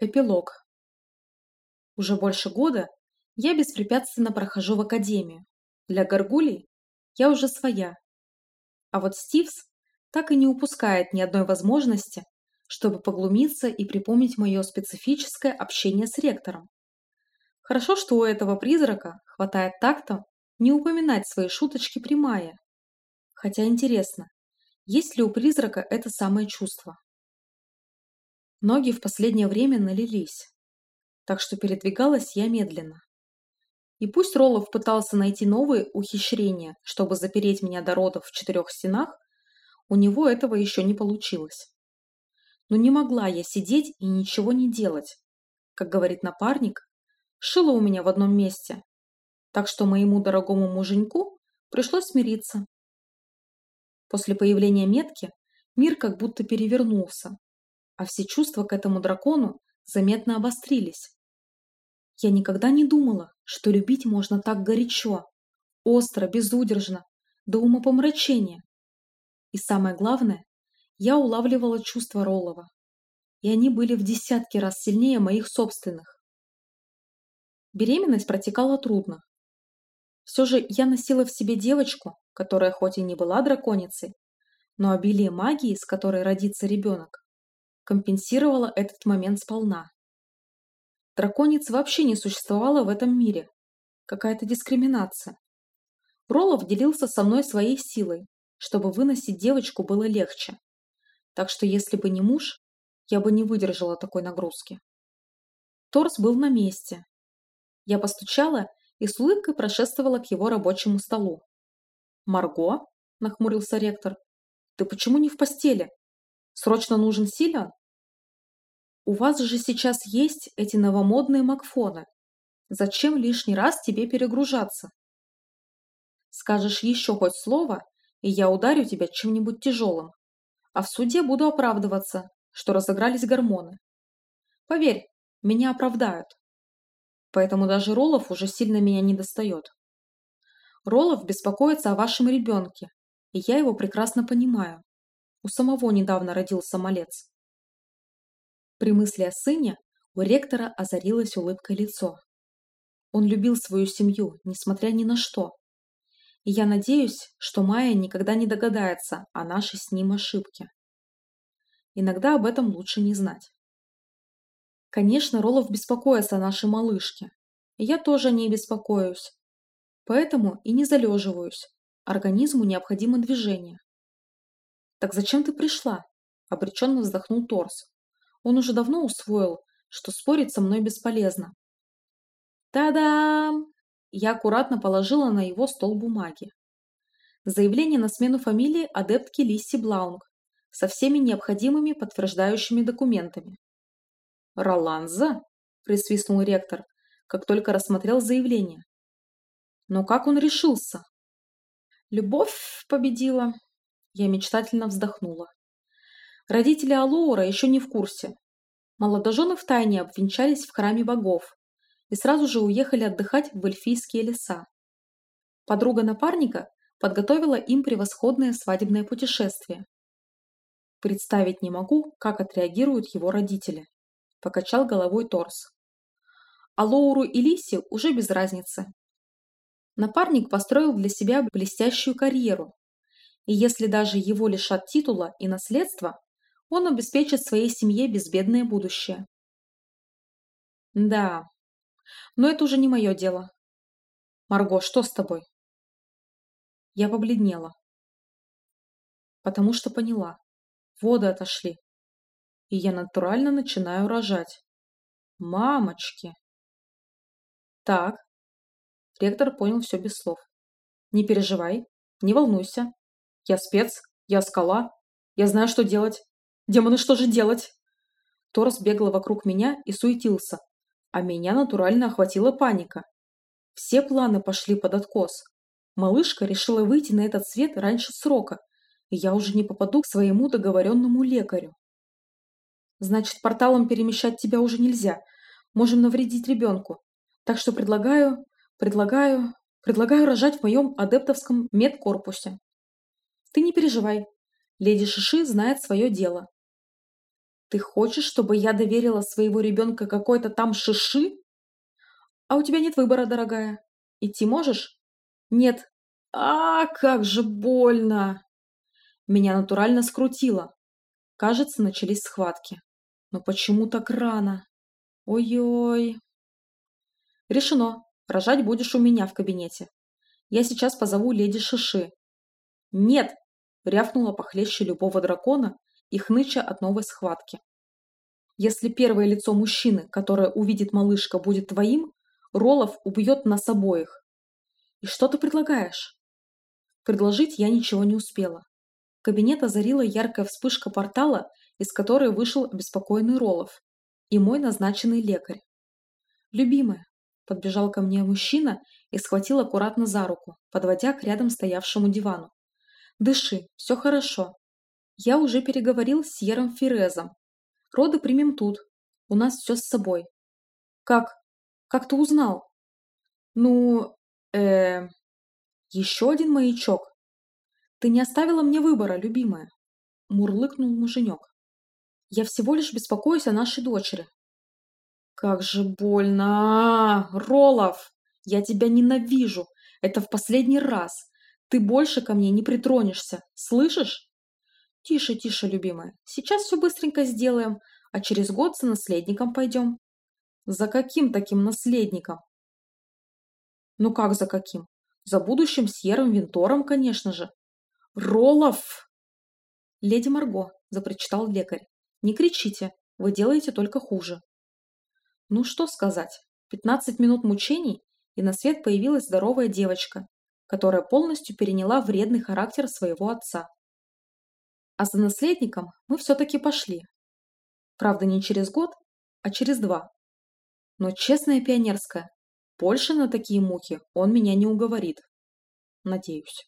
Эпилог. Уже больше года я беспрепятственно прохожу в академию. Для горгулей я уже своя. А вот Стивс так и не упускает ни одной возможности, чтобы поглумиться и припомнить мое специфическое общение с ректором. Хорошо, что у этого призрака хватает такта не упоминать свои шуточки прямая. Хотя интересно, есть ли у призрака это самое чувство? Ноги в последнее время налились, так что передвигалась я медленно. И пусть Роллов пытался найти новые ухищрения, чтобы запереть меня до родов в четырех стенах, у него этого еще не получилось. Но не могла я сидеть и ничего не делать. Как говорит напарник, шило у меня в одном месте, так что моему дорогому муженьку пришлось смириться. После появления метки мир как будто перевернулся, а все чувства к этому дракону заметно обострились. Я никогда не думала, что любить можно так горячо, остро, безудержно, до умопомрачения. И самое главное, я улавливала чувства Роллова, и они были в десятки раз сильнее моих собственных. Беременность протекала трудно. Все же я носила в себе девочку, которая хоть и не была драконицей, но обилие магии, с которой родится ребенок, компенсировала этот момент сполна. Дракониц вообще не существовало в этом мире. Какая-то дискриминация. Ролов делился со мной своей силой, чтобы выносить девочку было легче. Так что если бы не муж, я бы не выдержала такой нагрузки. Торс был на месте. Я постучала и с улыбкой прошествовала к его рабочему столу. «Марго?» – нахмурился ректор. «Ты почему не в постели? Срочно нужен Силиан? У вас же сейчас есть эти новомодные макфоны. Зачем лишний раз тебе перегружаться? Скажешь еще хоть слово, и я ударю тебя чем-нибудь тяжелым. А в суде буду оправдываться, что разыгрались гормоны. Поверь, меня оправдают. Поэтому даже Ролов уже сильно меня не достает. Ролов беспокоится о вашем ребенке, и я его прекрасно понимаю. У самого недавно родился малец. При мысли о сыне у ректора озарилось улыбкой лицо. Он любил свою семью, несмотря ни на что. И я надеюсь, что Майя никогда не догадается о нашей с ним ошибке. Иногда об этом лучше не знать. Конечно, Ролов беспокоится о нашей малышке. И я тоже о ней беспокоюсь. Поэтому и не залеживаюсь. Организму необходимо движение. «Так зачем ты пришла?» – обреченно вздохнул Торс. Он уже давно усвоил, что спорить со мной бесполезно. «Та-дам!» Я аккуратно положила на его стол бумаги. Заявление на смену фамилии адептки Лисси Блаунг со всеми необходимыми подтверждающими документами. «Роланза?» – присвистнул ректор, как только рассмотрел заявление. Но как он решился? Любовь победила, я мечтательно вздохнула. Родители Алоура еще не в курсе. Молодожены втайне обвенчались в храме богов и сразу же уехали отдыхать в эльфийские леса. Подруга напарника подготовила им превосходное свадебное путешествие. Представить не могу, как отреагируют его родители. Покачал головой Торс. А Лоуру и Лисе уже без разницы. Напарник построил для себя блестящую карьеру, и если даже его лишат титула и наследства, он обеспечит своей семье безбедное будущее. Да, но это уже не мое дело. Марго, что с тобой? Я побледнела. Потому что поняла. Воды отошли. И я натурально начинаю рожать. Мамочки! Так. Ректор понял все без слов. Не переживай, не волнуйся. Я спец, я скала, я знаю, что делать. Демоны, что же делать? Торс бегал вокруг меня и суетился, а меня натурально охватила паника. Все планы пошли под откос. Малышка решила выйти на этот свет раньше срока, и я уже не попаду к своему договоренному лекарю. Значит, порталом перемещать тебя уже нельзя. Можем навредить ребенку. Так что предлагаю, предлагаю, предлагаю рожать в моем адептовском медкорпусе. Ты не переживай. Леди Шиши знает свое дело. Ты хочешь, чтобы я доверила своего ребенка какой-то там шиши? А у тебя нет выбора, дорогая. Идти можешь? Нет. А, как же больно! Меня натурально скрутило. Кажется, начались схватки. Но почему так рано? Ой-ой. Решено. Рожать будешь у меня в кабинете. Я сейчас позову леди Шиши. Нет! Рявкнула похлеще любого дракона и хныча от новой схватки. Если первое лицо мужчины, которое увидит малышка, будет твоим, Ролов убьет нас обоих. И что ты предлагаешь? Предложить я ничего не успела. Кабинет озарила яркая вспышка портала, из которой вышел обеспокоенный Ролов и мой назначенный лекарь. «Любимая», – подбежал ко мне мужчина и схватил аккуратно за руку, подводя к рядом стоявшему дивану. «Дыши, все хорошо. Я уже переговорил с Сьером Ферезом. Роды примем тут. У нас все с собой». «Как? Как ты узнал?» «Ну, э Еще один маячок. Ты не оставила мне выбора, любимая», – мурлыкнул муженек. «Я всего лишь беспокоюсь о нашей дочери». «Как же больно! Ролов! Я тебя ненавижу! Это в последний раз! Ты больше ко мне не притронешься, слышишь?» «Тише, тише, любимая. Сейчас все быстренько сделаем, а через год за наследником пойдем». «За каким таким наследником?» «Ну как за каким? За будущим Сьером Винтором, конечно же». «Ролов!» «Леди Марго», – запричитал лекарь, – «не кричите, вы делаете только хуже». Ну что сказать, 15 минут мучений, и на свет появилась здоровая девочка, которая полностью переняла вредный характер своего отца. А за наследником мы все-таки пошли. Правда, не через год, а через два. Но честная пионерская, больше на такие муки он меня не уговорит. Надеюсь.